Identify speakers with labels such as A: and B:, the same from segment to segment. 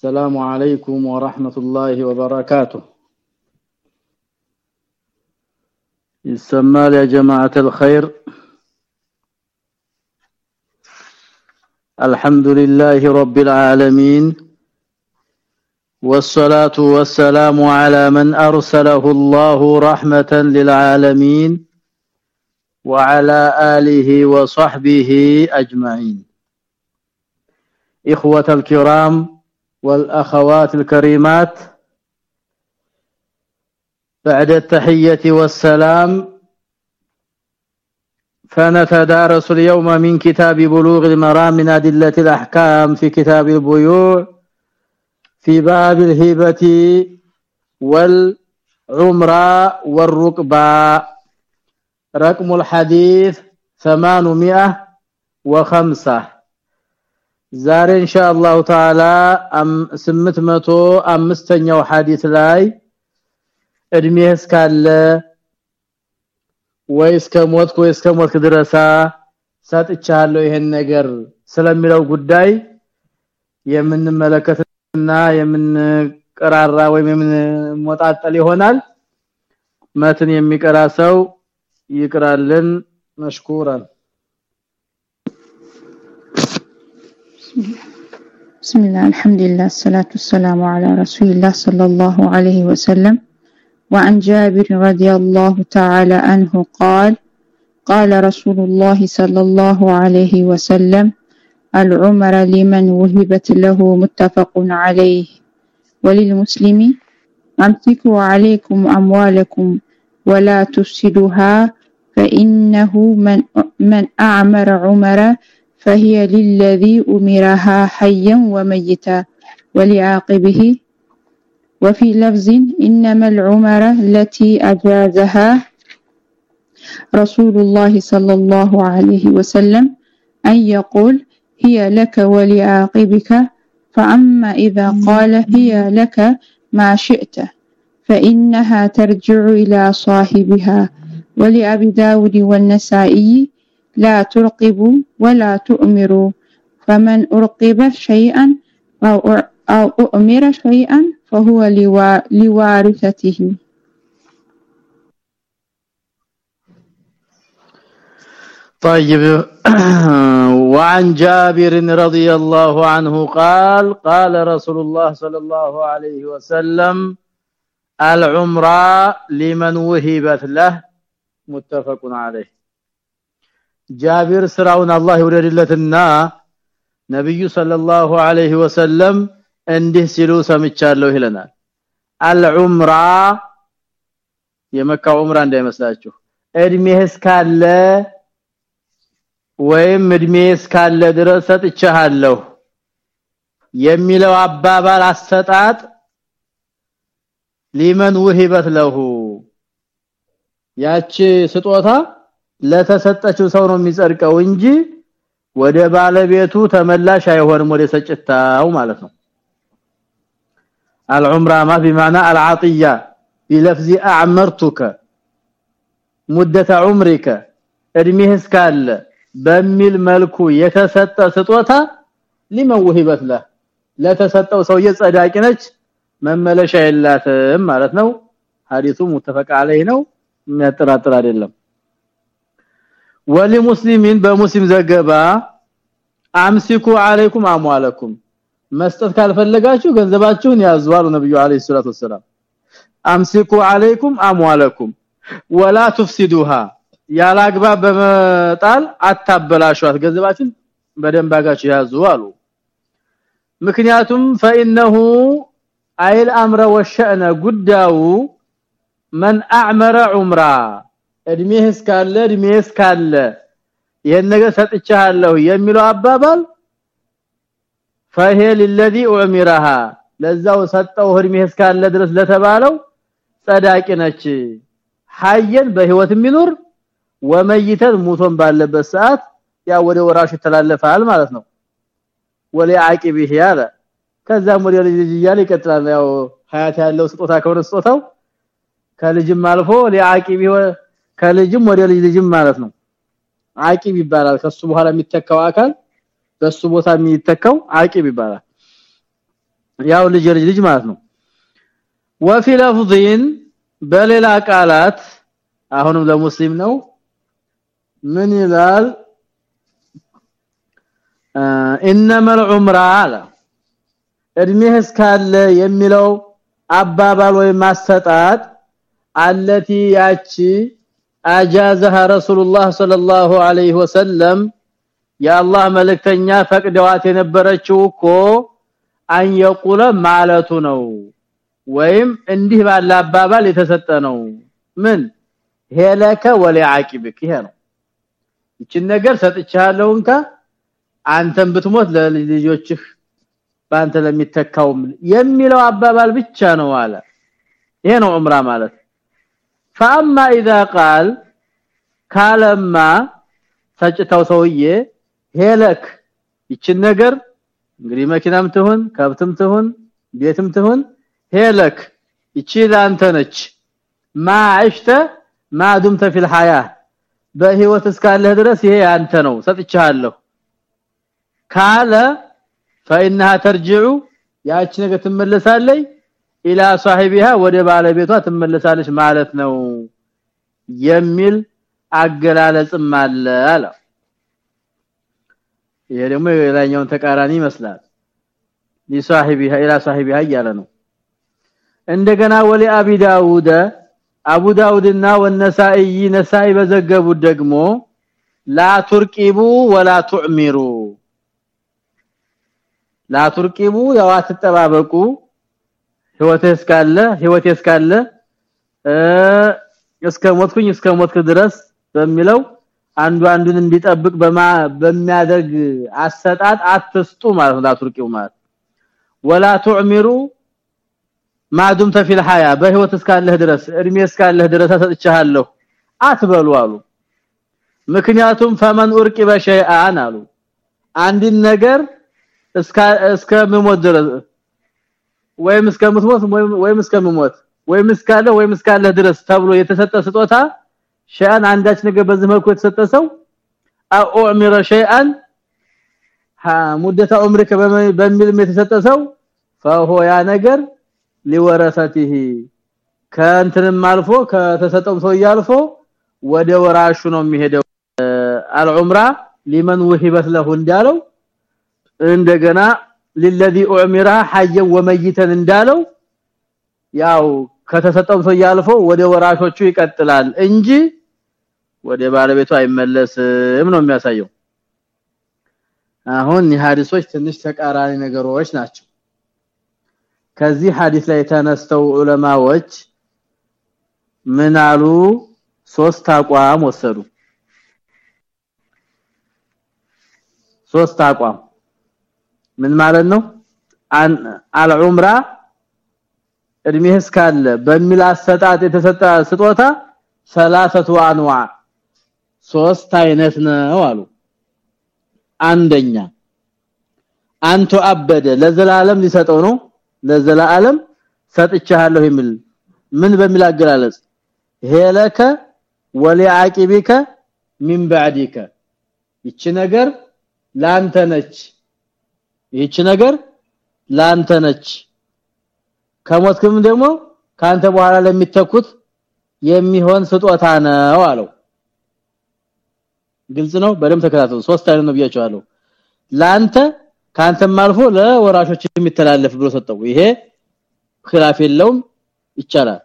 A: السلام عليكم ورحمة الله وبركاته. يسمى يا جماعة الخير. الحمد لله رب العالمين. والصلاة والسلام على من أرسله الله رحمة للعالمين وعلى آله وصحبه أجمعين. إخوة الكرام والأخوات الكريمات بعد التحية والسلام فنتدارس اليوم من كتاب بلوغ المرام من أدلة الأحكام في كتاب البيوع في باب الهبة والعمرة والركبة. رقم الحديث 805 ዛሬ ኢንሻአላሁ ተዓላ 805ኛው ሐዲስ ላይ እድሜ እስካለ ወይ እስከ ሞትኩ ወይ ድረሳ ሰጥቻለሁ ይሄን ነገር ስለሚለው ጉዳይ የምንመለከትና የምንቀራራ ወይም የምንሞጣጠል ይሆናል። መትን የሚቀራ ሰው ይቅራልን። መሽኩራን
B: بسم الله الحمد لله الصلاة والسلام على رسول الله صلى الله عليه وسلم وعن جابر رضي الله تعالى عنه قال قال رسول الله صلى الله عليه وسلم العمر لمن وهبت له متفق عليه وللمسلم أمسكوا عليكم أموالكم ولا تفسدوها فإنه من, من أعمر عمر فهي للذي أمرها حيا وميتا ولعاقبه. وفي لفظ إنما العمر التي أجازها رسول الله صلى الله عليه وسلم أن يقول هي لك ولعاقبك فأما إذا قال هي لك ما شئت فإنها ترجع إلى صاحبها. ولأبي داود والنسائي لا ترقبوا ولا تؤمروا فمن أرقب شيئا أو أو أؤمر شيئا فهو لوارثته.
A: طيب. وعن جابر رضي الله عنه قال قال رسول الله صلى الله عليه وسلم العمره لمن وهبت له. متفق عليه. ጃቢር ስራውን አላህ ይወደድለትና ነብዩ ሰለላሁ ዐለይሂ ወሰለም እንዲህ ሲሉ ሰምቻለሁ ይለናል። አልዑምራ የመካ ዑምራ እንዳይመስላችሁ እድሜህ እስካለ ወይም እድሜህ እስካለ ድረስ ሰጥቻለሁ የሚለው አባባል አሰጣጥ ሊመን ውሂበት ለሁ። ያቺ ስጦታ ለተሰጠችው ሰው ነው የሚጸድቀው እንጂ ወደ ባለቤቱ ተመላሽ አይሆንም ወደ ሰጭታው ማለት ነው العمره ما بمعنى العطيه بلفظ اعمرتك مده عمرك እድሜህ እስካለ በሚል መልኩ የተሰጠ ስጦታ ሊመውህበት ለ ለተሰጠው ሰው የጸዳቂ ነች መመለሻ የላትም ማለት ነው ሐዲሱ ሙተፈቅ አለይ ነው የሚያጠራጥር አይደለም ወለሙስሊሚን በሙስሊም ዘገባ አምሲኩ አለይኩም አሟለኩም መስጠት ካልፈለጋችሁ ገንዘባችሁን ያዙ አሉ ነብዩ አለይሂ ሰላቱ ወሰለም አምሲኩ አለይኩም አሟለኩም ወላ ትፍሲዱሃ ያላግባብ በመጣል አታበላሿት ገንዘባችሁን በደንብ አጋችሁ ያዙ አሉ ምክንያቱም فانه አይል አምረ ወሸእነ ጉዳዩ من اعمر عمره እድሜህ እስካለ እድሜህ እስካለ ይሄን ነገር ሰጥቻለሁ የሚለው አባባል فهي للذي امرها ለዛው ሰጠው እድሜህ እስካለ ድረስ ለተባለው ጸዳቂ ነች ሐየን በህይወት የሚኖር ወመይተን ሙቶን ባለበት ሰዓት ያ ወደ ወራሽ ተላለፋል ማለት ነው ወለ አቂቢህ ያለ ከዛም ወደ ልጅ እያለ ይቀጥላል ያው ሀያት ያለው ስጦታ ከሆነ ስጦታው ከልጅም አልፎ ለአቂቢህ ከልጅም ወደ ልጅ ልጅም ማለት ነው አቂብ ይባላል ከሱ በኋላ የሚተካው አካል በሱ ቦታ የሚተካው አቂብ ይባላል ያው ልጅ ልጅ ማለት ነው وفي لفظ በሌላ ቃላት አሁንም ለሙስሊም ነው ምን ይላል انما العمره على እድሜህ እስካለ የሚለው አባባል ወይ ማሰጣት አለቲ ያቺ اجازها رسول الله صلى الله عليه وسلم የአላህ መልእክተኛ ፈቅደዋት የነበረችው እኮ አን የቁለ ማለቱ ነው ወይም እንዲህ ባለ አባባል የተሰጠ ነው። ምን? ሄለከ ወለዓቂብክ ይሄ ነው። ነገር ሰጥቻለሁንካ አንተም ብትሞት ለልጆችህ ባንተ ለሚተካውም የሚለው አባባል ብቻ ነው አለ። ይሄ ነው ዑምራ ማለት። فاما اذا قال ካለማ ሰጭታው ሰውዬ ሄለክ ይችን ነገር እንግዲህ መኪናም ትሁን ከብትም ትሁን ቤትም ትሁን ሄለክ ይቺ ላንተ ነች ማዕሽተ ማዱምተ ፊል ሐያ በህይወት እስካለህ ድረስ ይሄ አንተ ነው ሰጥቻለሁ ካለ فانها ترجع ያቺ ነገር ትመለሳለች ኢላ صاحبها ወደ ባለቤቷ ትመለሳለች ማለት ነው የሚል አገላለጽም አለ አለ ይሄ ደግሞ የላኛውን ተቃራኒ ይመስላል لصاحبها الى صاحبها እያለ ነው እንደገና ወሊ አቢ ዳውድ አቡ ዳውድና ወነሳኢ ነሳኢ በዘገቡት ደግሞ ላ ቱርቂቡ ወላ ቱዕሚሩ ላ ቱርቂቡ ያው አትጠባበቁ ህይወት እስካለ ህይወት እስካለ እስከ ሞትኩኝ እስከ ሞትክ ድረስ በሚለው አንዱ አንዱን እንዲጠብቅ በሚያደርግ አሰጣጥ አትስጡ ማለት ነው። ላቱርቂው ማለት ወላ ቱዕሚሩ ማዱም ተፊል ሐያ በህይወት እስካለህ ድረስ እድሜ እስካለህ ድረስ አሰጥቻለሁ አትበሉ አሉ። ምክንያቱም ፈመን ኡርቂ በሸይአን አሉ። አንድን ነገር እስከ እስከ መሞት ድረስ ወይም እስከ ምትሞት ወይም እስከ መሞት ወይም እስካለ ወይም እስካለ ድረስ ተብሎ የተሰጠ ስጦታ ሸይአን አንዳች ነገር በዚህ መልኩ የተሰጠ ሰው አኡሚረ ሸይአን ሙደተ ዑምሪከ በሚል የተሰጠ ሰው فهو ያ ነገር ሊወረሰቲሂ ከእንትንም አልፎ ከተሰጠው ሰው ያልፎ ወደ ወራሹ ነው የሚሄደው አልዑምራ ሊመን ወሂበት ለሁ እንዳለው እንደገና ለልذي ኡሚራ ሐየን ወመይተን እንዳለው ያው ከተሰጠው ሰው ያልፎ ወደ ወራሾቹ ይቀጥላል እንጂ ወደ ባለቤቱ አይመለስም ነው የሚያሳየው። አሁን የሐዲሶች ትንሽ ተቃራኒ ነገሮች ናቸው። ከዚህ ሐዲስ ላይ ተነስተው ዑለማዎች ምን አሉ? ሶስት አቋም ወሰዱ። ሶስት አቋም ምን ማለት ነው? አልዑምራ እድሜህ እስካለ በሚል አሰጣጥ የተሰጠ ስጦታ ሰላሰቱ አንዋ ሶስት አይነት ነው አሉ። አንደኛ አንተ አበደ ለዘላለም ሊሰጠው ነው። ለዘላለም ሰጥቻለሁ የሚል ምን በሚል አገላለጽ? ሄለከ ወሊአቂቢከ ሚን ባዕዲከ ይቺ ነገር ላንተ ነች ይህች ነገር ላንተ ነች። ከሞትክም ደግሞ ካንተ በኋላ ለሚተኩት የሚሆን ስጦታ ነው አለው። ግልጽ ነው? በደም ተከታተሉ። ሶስት አይነት ነው አለው ላንተ ካንተም አልፎ ለወራሾች የሚተላለፍ ብሎ ሰጠው። ይሄ ኺላፍ የለውም ይቻላል።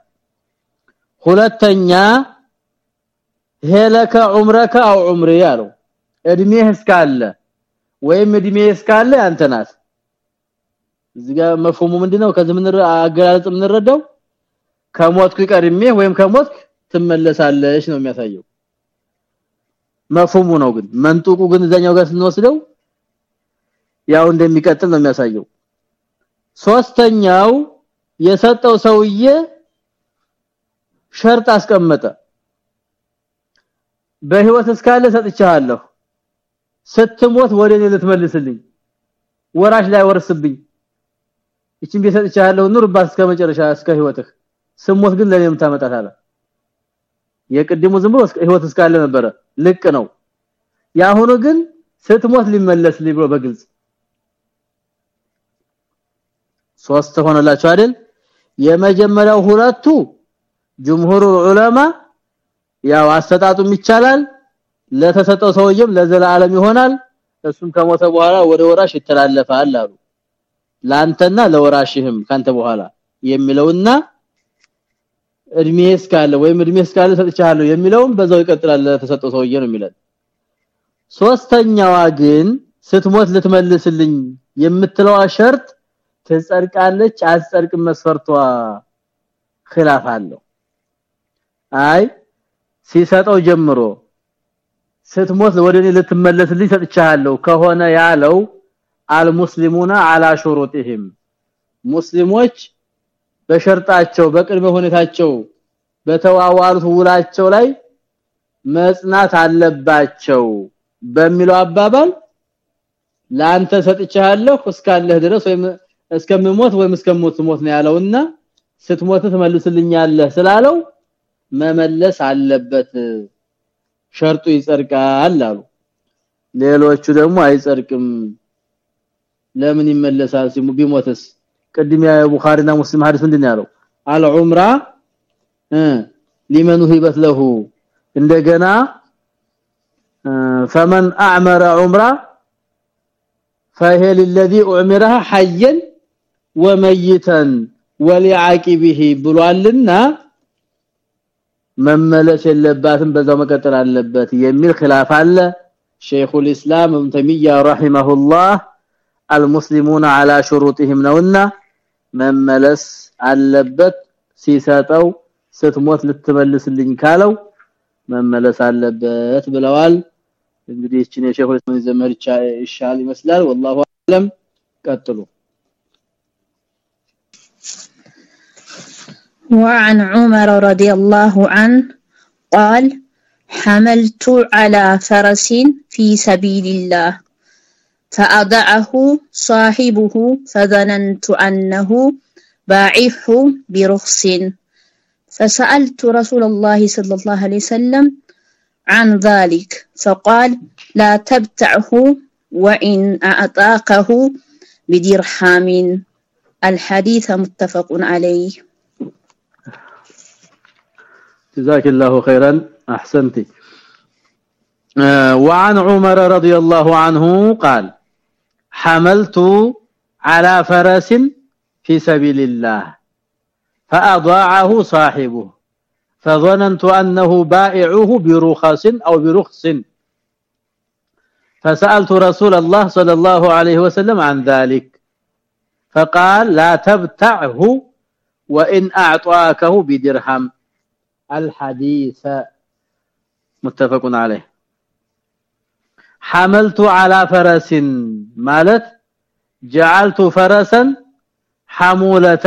A: ሁለተኛ ሄለከ ዑምረከ አው ዑምሪ ያለው እድሜህ እስካለ ወይም እድሜ እስካለ አንተ ናት። እዚህ ጋር መፍሁሙ ምንድነው? ከዚህ ምን አገላለጽ የምንረዳው ከሞትኩ ቀድሜ ወይም ከሞትክ ትመለሳለሽ ነው የሚያሳየው። መፍሁሙ ነው ግን። መንጡቁ ግን እዛኛው ጋር ስንወስደው ያው እንደሚቀጥል ነው የሚያሳየው። ሶስተኛው የሰጠው ሰውዬ ሸርጥ አስቀመጠ። በህይወት እስካለ ሰጥቻለሁ ስትሞት ወደ እኔ ልትመልስልኝ። ወራሽ ላይ ወርስብኝ። እቺን ቢሰጥቻለሁ ኑርባት እስከ መጨረሻ እስከ ህይወትህ። ስሞት ግን ለኔም ታመጣታለ የቅድሙ ዝም ብሎ ህይወት እስካለ ነበረ። ልቅ ነው። ያሁኑ ግን ስትሞት ሊመለስ ብሎ በግልጽ ሶስት ሆነላችሁ አይደል? የመጀመሪያው ሁለቱ ጅምሁሩ ዑለማ ያው አሰጣጡም ይቻላል ለተሰጠው ሰውየም ለዘላለም ይሆናል እሱም ከሞተ በኋላ ወደ ወራሽ ይተላለፋል አሉ ላንተና ለወራሽህም ካንተ በኋላ የሚለውና እድሜ እስካለ ወይም እድሜ እስካለ ሰጥቻለሁ የሚለውም በዛው ይቀጥላል ለተሰጠው ሰውዬ ነው የሚለው ሶስተኛዋ ግን ስትሞት ልትመልስልኝ የምትለው ሸርጥ ትጸድቃለች አትጸድቅም መስፈርቷ خلاف አለው አይ ሲሰጠው ጀምሮ ስትሞት ወደኔ ልትመለስልኝ ሰጥቻለሁ። ከሆነ ያለው አልሙስሊሙና አላ ሹሩጢሂም ሙስሊሞች በሸርጣቸው በቅድመ ሁኔታቸው በተዋዋሉት ውላቸው ላይ መጽናት አለባቸው በሚለው አባባል ላንተ ሰጥቻለሁ እስካለህ ድረስ ወይም እስከምሞት ወይም እስከምሞት ሞት ነው ያለውና ስትሞት ትመልስልኛለህ ስላለው መመለስ አለበት ሸርጡ ይጸድቃል አሉ ሌሎቹ ደግሞ አይጸድቅም ለምን ይመለሳል ሲሙ ቢሞትስ ቅድም የቡኻሪና ሙስሊም ሐዲስ ምንድነው ያለው አልዑምራ ሊመን ሂበት ለሁ እንደገና فمن اعمر عمره فهي للذي اعمرها حيا وميتا ولعاقبه ብሏልና መመለስ የለባትም በዛው መቀጠል አለበት የሚል خلاف አለ ሼኹ الاسلام ابن تيميه رحمه الله المسلمون على شروطهم ነውና መመለስ አለበት ሲሰጠው ስትሞት ልትመልስልኝ ካለው መመለስ አለበት ብለዋል እንግዲህ እቺ ነው ሼኹ ምን ዘመር ይሻል ይመስላል والله اعلم ቀጥሉ
B: وعن عمر رضي الله عنه قال حملت على فرس في سبيل الله فأضعه صاحبه فظننت أنه باعه برخص. فسألت رسول الله صلى الله عليه وسلم عن ذلك فقال لا تبتعه وإن أعطاكه بدرحام الحديث متفق عليه.
A: جزاك الله خيرا. احسنتي وعن عمر رضي الله عنه قال حملت على فرس في سبيل الله فأضاعه صاحبه فظننت أنه بائعه برخص أو برخص. فسألت رسول الله صلى الله عليه وسلم عن ذلك فقال لا تبتعه وإن أعطاكه بدرهم. الحديث متفق عليه حملت على فرس مالت جعلت فرسا حمولة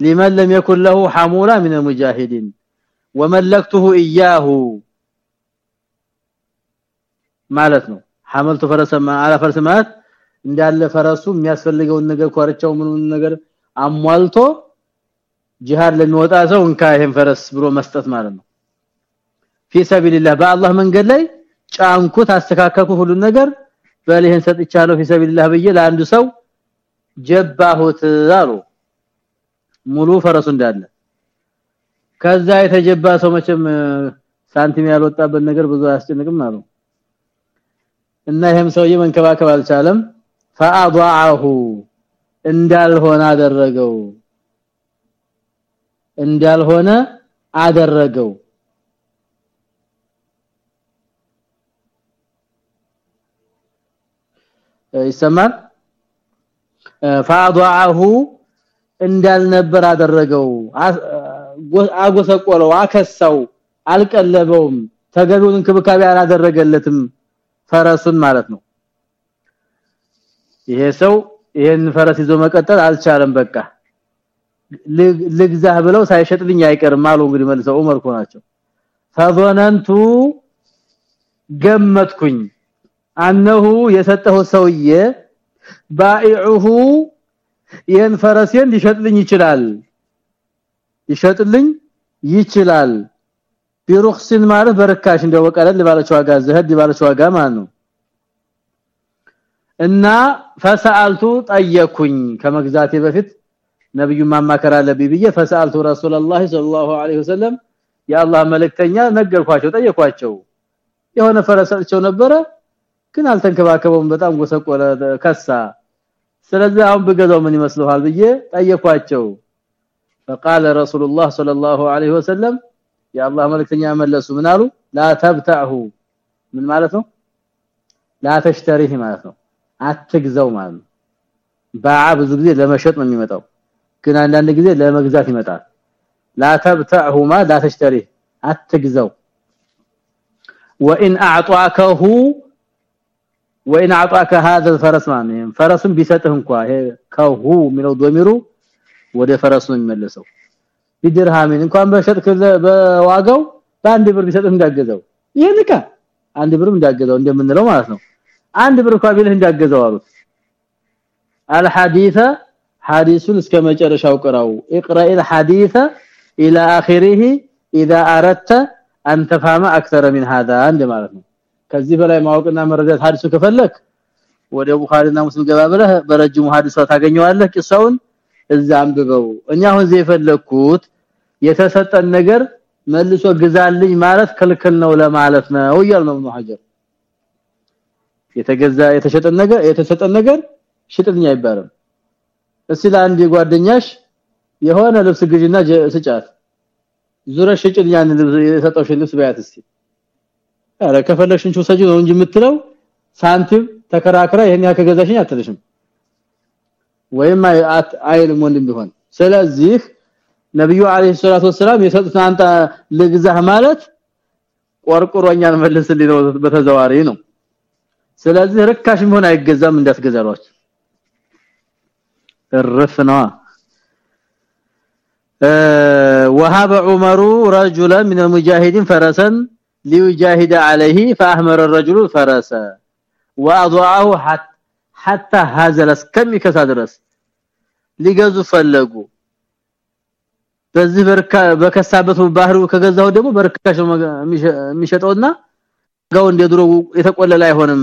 A: لمن لم يكن له حمولة من المجاهدين وملكته إياه ማለት ነው حملت فرسا على فرس ማለት እንዳለ ፈረሱ የሚያስፈልገውን ነገር ኮርቻው ምኑን ነገር አሟልቶ ጂሃድ ለሚወጣ ሰው እንካ ይሄን ፈረስ ብሎ መስጠት ማለት ነው في سبيل الله በአላህ መንገድ ላይ ጫንኩት አስተካከልኩ ሁሉ ነገር በልህን ሰጥቻለሁ في سبيل الله ብዬ ለአንዱ ሰው ጀባሁት አሉ ሙሉ ፈረሱ እንዳለ ከዛ የተጀባ ሰው መቼም ሳንቲም ያልወጣበት ነገር ብዙ አያስጨንቅም አሉ እና ይሄም ሰውዬ መንከባከብ አልቻለም فاضعه እንዳልሆነ አደረገው እንዳልሆነ አደረገው ይሰማል فاضعه እንዳልነበር አደረገው አጎሰቆለው አከሳው አልቀለበውም ተገቢውን እንክብካቤ አላደረገለትም ፈረሱን ማለት ነው ይሄ ሰው ይሄን ፈረስ ይዞ መቀጠል አልቻለም በቃ ልግዛህ ብለው ሳይሸጥልኝ አይቀርም አሉ እንግዲህ መልሰው ዑመር ኮ ናቸው። ፈዘነንቱ ገመትኩኝ። አነሁ የሰጠው ሰውዬ ባኢዑሁ ይህን ፈረሴን ሊሸጥልኝ ይችላል? ይሸጥልኝ ይችላል። ቢሩክስን ማለት በርካሽ እንደው በቀለል ባለች ዋጋ ዘህድ ባለች ዋጋ ማለት ነው። እና ፈሰአልቱ ጠየኩኝ ከመግዛቴ በፊት ነብዩ ማማከር አለብኝ ብዬ ፈሰአልቱ ረሱላህ ሰለላሁ ዐለይሂ ወሰለም የአላህ መልእክተኛ ነገርኳቸው ጠየኳቸው የሆነ ፈረሰልቸው ነበረ ግን አልተንከባከበውም በጣም ጎሰቆለ ከሳ ስለዚህ አሁን በገዛው ምን ይመስልሃል ብዬ ጠየኳቸው فقال رسول الله صلى الله عليه وسلم يا الله መልእክተኛ መለሱ ምን አሉ لا تبتعه ምን ማለት ነው لا تشتريه ማለት ነው አትግዛው ማለት ነው ባዓ ብዙ ጊዜ ለመሸጥ ነው የሚመጣው ግን አንዳንድ ጊዜ ለመግዛት ይመጣል لا تبتعهما لا تشتريه አትግዛው وان اعطاكه وان اعطاك هذا الفرس ማለት ፈረሱን ቢሰጥህ እንኳን ይሄ ከሁ የሚለው ዶሚሩ ወደ ፈረሱ ነው የሚመለሰው ቢድርሃምን እንኳን በሸጥክ በዋጋው በአንድ ብር ቢሰጥህ እንዳገዘው ይሄንካ አንድ ብርም እንዳገዘው እንደምንለው ማለት ነው አንድ ብር እንኳን ቢልህ እንዳገዘው አሉት الحديث ሐዲሱን እስከ መጨረሻው ቅራው اقرأ الحديث الى اخره اذا اردت ان تفهم اكثر من هذا አንድ ነው። ከዚህ በላይ ማወቅና መረዳት ሐዲሱ ከፈለክ ወደ ቡኻሪና ሙስሊም ገባ ብለህ በረጅሙ ሐዲሷ ታገኘዋለህ ቂሳውን እዛ አንብበው። እኛ አሁን የፈለኩት የተሰጠን ነገር መልሶ ግዛልኝ ማለት ክልክል ነው ለማለት ነው ይላል ነው ሐጀር። የተገዛ የተሸጠን ነገር የተሰጠን ነገር ሽጥልኝ አይባልም። እስቲ ለአንድ ጓደኛሽ የሆነ ልብስ ግዢና ስጫት። ዙረ ሽጭልኝ ያን ልብስ የሰጠውሽ ልብስ በያት እስቲ አረ ከፈለግሽን ቹሰጂ ነው እንጂ የምትለው ሳንቲም ተከራክራ ይሄን ያከገዛሽኝ አትልሽም። ወይም አይልም ወንድም ቢሆን። ስለዚህ ነብዩ አለይሂ ሰላቱ ወሰለም የሰጡት አንተ ልግዛህ ማለት ቆርቆሮኛን መልስልኝ ነው በተዘዋሪ ነው። ስለዚህ ርካሽ ቢሆን አይገዛም እንዳትገዛሏች እርፍና وهب عمر رجلا من المجاهدين فرسا ليجاهد عليه فاحمر الرجل الفرس واضعه حتى هزل እስከም ይከሳ ድረስ ሊገዙ ፈለጉ በዚህ በርካ በከሳበት ባህሩ ከገዛው ደግሞ በርካሽ የሚሸጠውና ጋው እንደድሮ የተቆለለ አይሆንም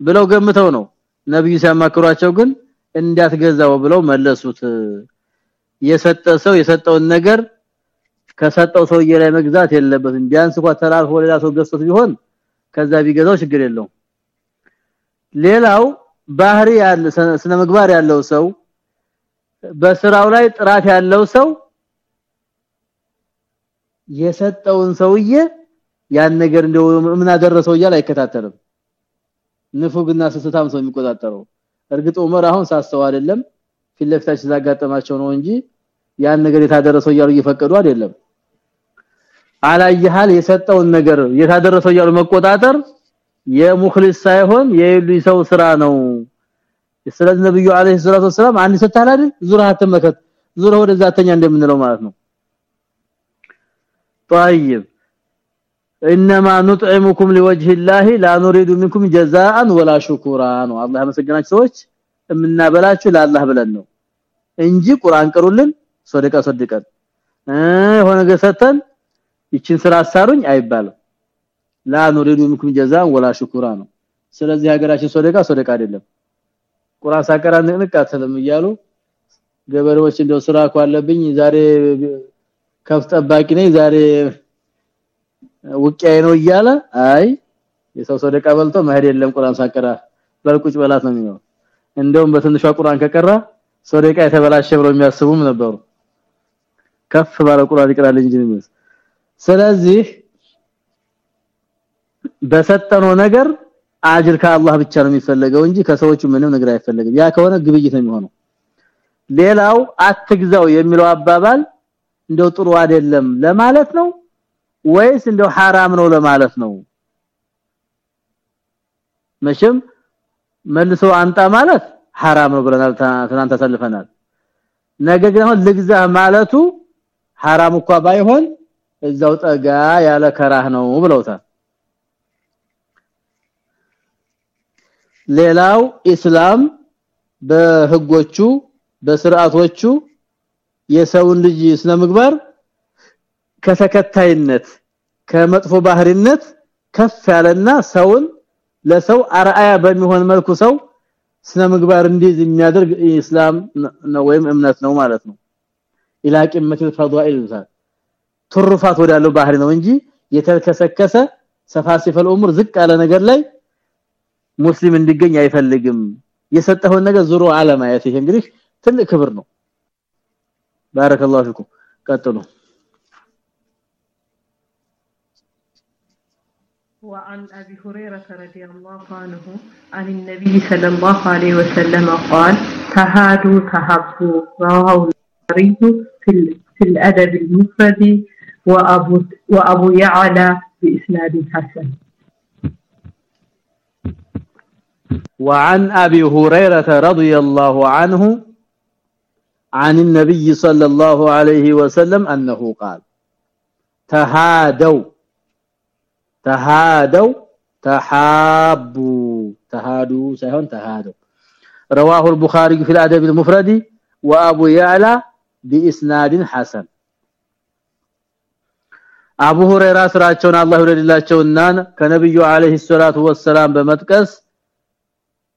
A: ብለው ገምተው ነው ነብዩ ሲያማክሯቸው ግን እንዳትገዛው ብለው መለሱት። የሰጠ ሰው የሰጠውን ነገር ከሰጠው ሰውዬ ላይ መግዛት የለበትም። ቢያንስ ተላልፎ ሌላ ሰው ገዝቶት ቢሆን ከዛ ቢገዛው ችግር የለውም። ሌላው ባህሪ ያለ ስነ ምግባር ያለው ሰው በስራው ላይ ጥራት ያለው ሰው የሰጠውን ሰውዬ ያን ነገር እንደው ምን አደረሰው እያለ አይከታተልም። ንፉግና ስስታም ሰው የሚቆጣጠረው እርግጥ ዑመር አሁን ሳስተው አይደለም ፊትለፊታችን ዛጋጠማቸው ነው እንጂ ያን ነገር የታደረሰው እያሉ እየፈቀዱ አይደለም። አላየሃል የሰጠውን ነገር የታደረሰው እያሉ መቆጣጠር የሙኽሊስ ሳይሆን የይሉይ ሰው ስራ ነው። ስለዚህ ነብዩ አለይሂ ሰላቱ ወሰለም አንድ ሰታል አይደል? ዙራህ ተመከት ዙራህ ወደዛተኛ እንደምንለው ማለት ነው። طيب انما نطعمكم لوجه الله لا نريد منكم جزاء ولا شكورا ነው አላህ ያመሰግናችሁ ሰዎች የምናበላችሁ ለአላህ ብለን ነው እንጂ ቁርአን ቀሩልን ሶደቃ ሶደቀን ሆነ ገሰተን ይችን ስራ አሳሩኝ አይባልም ላ ኑሪዱ ሚንኩም ጀዛን ወላ ሽኩራ ነው ስለዚህ ሀገራችን ሶደቃ ሶደቃ አይደለም ቁርአን ሳቀራ ንቅንቃተለም እያሉ ገበሬዎች እንደው ስራ አለብኝ ዛሬ ከፍት ጠባቂ ነኝ ዛሬ ውቂያይ ነው እያለ አይ የሰው ሰደቃ በልቶ መሄድ የለም ቁርአን ሳቀራ በልቁጭ በላት ነው የሚለው። እንደውም በትንሿ ቁርአን ከቀራ ሰደቃ የተበላሸ ብለው የሚያስቡም ነበሩ። ከፍ ባለ ቁርአን ይቀራል እንጂ ነው ስለዚህ በሰጠነው ነገር አጅር ከአላህ ብቻ ነው የሚፈለገው እንጂ ከሰዎቹ ምንም ነገር አይፈልግም ያ ከሆነ ግብይት ነው የሚሆነው። ሌላው አትግዛው የሚለው አባባል እንደው ጥሩ አይደለም ለማለት ነው ወይስ እንደው حرام ነው ለማለት ነው መቼም መልሶ አንጣ ማለት حرام ነው ብለናል ትናንት ተሰልፈናል ነገር ግን አሁን ልግዛ ማለቱ حرام እንኳን ባይሆን እዛው ጠጋ ያለ ከራህ ነው ብለውታል ሌላው ኢስላም በህጎቹ በስርዓቶቹ የሰውን ልጅ ስነ ምግባር ከተከታይነት ከመጥፎ ባህሪነት ከፍ ያለና ሰውን ለሰው አርአያ በሚሆን መልኩ ሰው ስነ ምግባር እንዲዝ የሚያደርግ እስላም ነው ወይም እምነት ነው ማለት ነው። ኢላቂ መትል ፈዳኢል ይላል ትሩፋት ወዳለው ባህሪ ነው እንጂ የተከሰከሰ ሰፋሲፈል ኡምር ዝቅ ያለ ነገር ላይ ሙስሊም እንዲገኝ አይፈልግም። የሰጠውን ነገር ዙሮ አለማየት። ይሄ እንግዲህ ትልቅ ክብር ነው። ባረከላሁ ፊኩም። ቀጥሉ
C: وعن أبي هريرة رضي الله عنه عن النبي صلى الله عليه وسلم قال تهادوا تحبوا رواه البخاري في, في الأدب المفرد وأبو, وأبو يعلى بإسناد حسن.
A: وعن أبي هريرة رضي الله عنه عن النبي صلى الله عليه وسلم أنه قال تهادوا تهادوا تحابوا تهادوا سيهون تهادوا رواه البخاري في الادب المفرد وابو يعلى باسناد حسن አቡ ሁረይራ ስራቸውን አላህ ይወደድላቸውና ከነብዩ አለይሂ ሰላቱ ወሰላም በመጥቀስ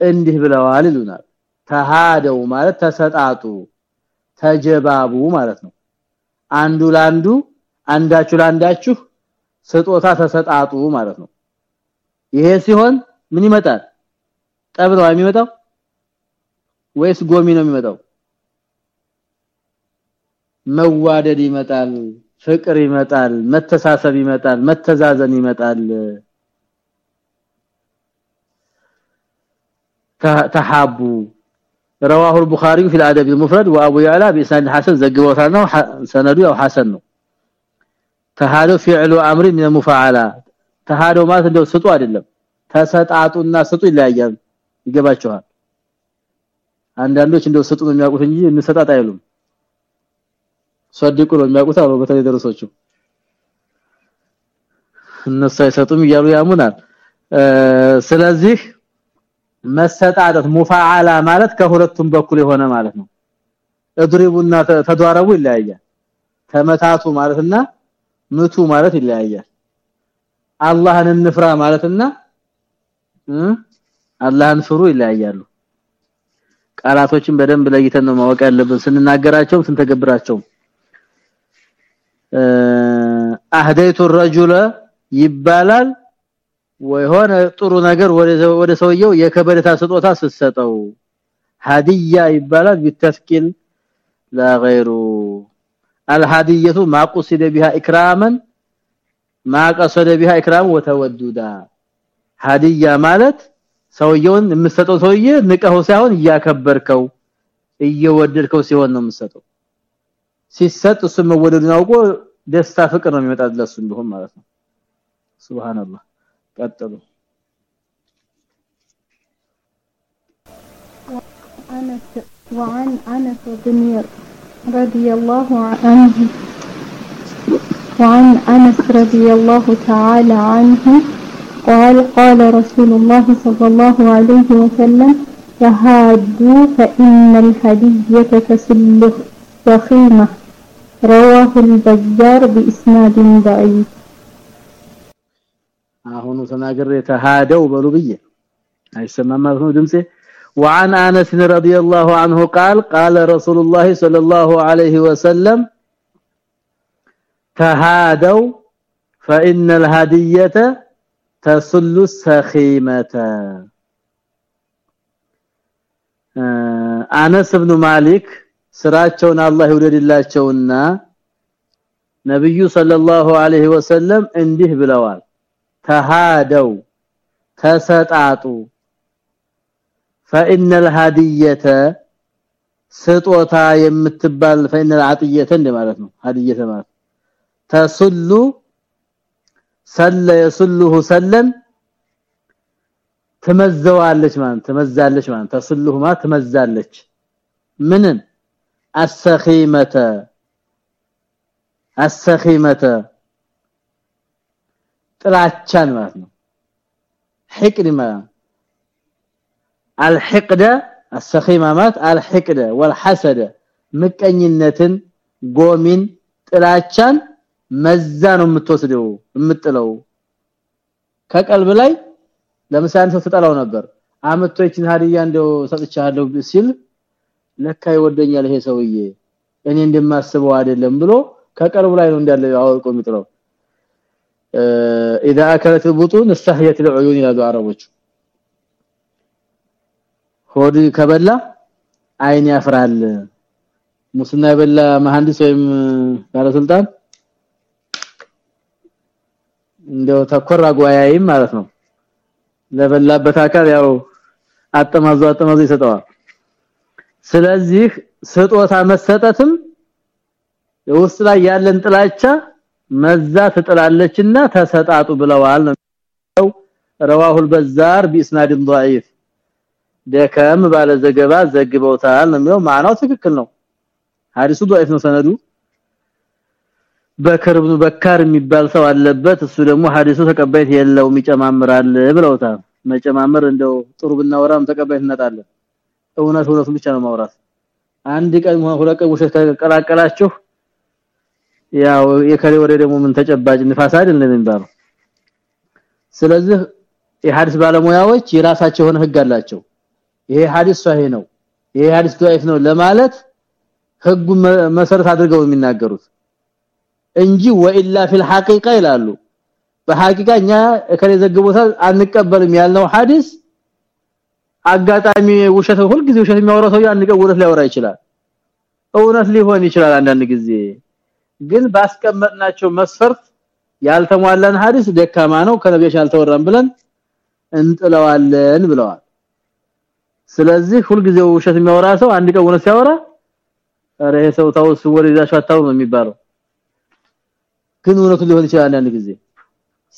A: እንዲህ ብለዋል ይሉናል ተሃደው ማለት ተሰጣጡ ተጀባቡ ማለት ነው አንዱ ላንዱ አንዳችሁ ላንዳችሁ ስጦታ ተሰጣጡ ማለት ነው። ይሄ ሲሆን ምን ይመጣል? ጠብ ነው የሚመጣው ወይስ ጎሚ ነው የሚመጣው? መዋደድ ይመጣል ፍቅር ይመጣል መተሳሰብ ይመጣል መተዛዘን ይመጣል። تحابوا رواه البخاري في الادب المفرد وابو يعلى باسناد حسن زغبوتانا ሰነዱ ያው حسن ነው። ተሃዶ فعل امر من المفاعله ተሃዶ ማለት እንደው ስጡ አይደለም ተሰጣጡና ስጡ ይለያያል ይገባቸዋል አንዳንዶች እንደው ስጡ ነው የሚያውቁት እንጂ እንሰጣጥ አይሉም ሷዲቁ ነው የሚያውቁት አሉ በተለይ ደረሶቹ እነሱ አይሰጡም እያሉ ያሙናል ስለዚህ መሰጣጠት ሙፋዓላ ማለት ከሁለቱም በኩል የሆነ ማለት ነው እድሪቡና ተዷረቡ ይለያያል ተመታቱ ማለትና ምቱ ማለት ይለያያል አላህን እንፍራ ማለትና አላህን ፍሩ ይለያያሉ ቃላቶችን በደንብ ለይተን ነው ማወቅ ያለብን ስንናገራቸው ስንተገብራቸው አህደይቱ الرجل ይባላል ወይሆነ ጥሩ ነገር ወደ ሰውየው የከበረታ ስጦታ ስሰጠው ሀዲያ ይባላል ቢተፍኪል لا غيره الهديه ما قصد بها اكراما ما قصد بها اكرام وتوددا ሀዲያ ማለት ሰውየውን የምሰጠው ሰውዬ ንቀው ሳይሆን እያከበርከው እየወደድከው ሲሆን ነው የምሰጠው ሲሰጥ እሱ መወደዱን አውቆ ደስታ ፍቅር ነው የሚመጣ ለሱ እንደሆነ ማለት ነው ሱብሃንአላህ ቀጥሉ
D: أنس وعن أنس بن رضي الله عنه وعن أنس رضي الله تعالى عنه قال قال رسول الله صلى الله عليه وسلم تهادوا فإن الهدية تسل وخيمة رواه البزار بإسناد ضعيف
A: አሁን ተናገረ ተሃደው በሉ ብዬ አይሰማም ማለት ነው ድምጼ وعن انس رضي الله عنه قال قال رسول الله صلى الله عليه وسلم تهادوا فإن الهدية تسل السخيمة አነስ ኢብኑ ማሊክ ስራቸውን አላህ ይወደድላቸውና ነብዩ ሰለላሁ ዐለይሂ ወሰለም እንዲህ ብለዋል ተሃደው ተሰጣጡ فإن الهدية ስጦታ የምትባል فإن العطية እንደማለት ነው ሀዲየተ ማለት ተስሉ ሰለ የስሉሁ ሰለን ትመዘዋለች ማለት ትመዛለች ማለት ተስሉሁ ማለት ትመዛለች ምንን አሰኺመተ አሰኺመተ ጥላቻን ማለት ነው حقد ማለት الحقد السخيمه ማለት الحقد والحسد ምቀኝነትን ጎሚን ጥላቻን መዛ ነው የምትወስደው የምጥለው ከቀልብ ላይ ለምሳሌ ሰው ተጠላው ነበር አመቶችን ሀዲያ እንደው ሰጥቻለሁ ሲል ለካ ይወደኛል ይሄ ሰውዬ እኔ እንደማስበው አይደለም ብሎ ከቀርቡ ላይ ነው እንዳለ አወርቆ የሚጥለው اذا اكلت البطون استحيت العيون ይላሉ አረቦች ሆድ ከበላ አይን ያፍራል ሙስና የበላ መሐንዲስ ወይም ባለስልጣን እንደው ተኮራ ጓያይም ማለት ነው ለበላበት አካል ያው አጠማዞ አጠማዞ ይሰጠዋል ስለዚህ ስጦታ መሰጠትም ውስጥ ላይ ያለን ጥላቻ መዛ ትጥላለችና ተሰጣጡ ብለዋል ነው رواه البزار باسناد ضعيف ደከም ባለ ዘገባ ዘግበውታል ነው የሚለው ማናው ትክክል ነው ሐዲሱ ضعيف ነው ሰነዱ በከር ኢብኑ በካር የሚባል ሰው አለበት እሱ ደግሞ ሐዲሱ ተቀባይት የለውም ይጨማምራል ብለውታል መጨማመር እንደው ጥሩ ብናወራም ተቀባይት እናጣለን እውነት እውነቱን ብቻ ነው ማውራት አንድ ቀን ሁለት ቀን ውሸት ተቀላቀላችሁ ያው የከሌ ወሬ ደግሞ ምን ተጨባጭ ንፋስ አይደለም የሚባለው ስለዚህ የሐዲስ ባለሙያዎች የራሳቸው የሆነ ህግ አላቸው ይሄ ሐዲስ ሷሂህ ነው ይሄ ሐዲስ ضعيف ነው ለማለት ህጉ መሰረት አድርገው የሚናገሩት እንጂ ወኢላ ፊል ሐቂቃ ይላሉ በሐቂቃ እኛ እከሌ ዘግቦታል አንቀበልም ያልነው ሐዲስ አጋጣሚ ውሸት ሁሉ ጊዜ ውሸት የሚያወራው ሰው አንድ ቀን እውነት ሊያወራ ይችላል እውነት ሊሆን ይችላል አንዳንድ ጊዜ ግን ባስቀመጥናቸው መስፈርት ያልተሟላን ሐዲስ ደካማ ነው ከነብያችን አልተወራም ብለን እንጥለዋለን ብለዋል ስለዚህ ሁልጊዜ ውሸት የሚያወራ ሰው አንድ ቀን እውነት ሲያወራ አረ ይሄ ሰው ታውስ ወሬዳሽ አታው ነው የሚባለው ግን እውነቱ ሊሆን ይችላል አንድ ጊዜ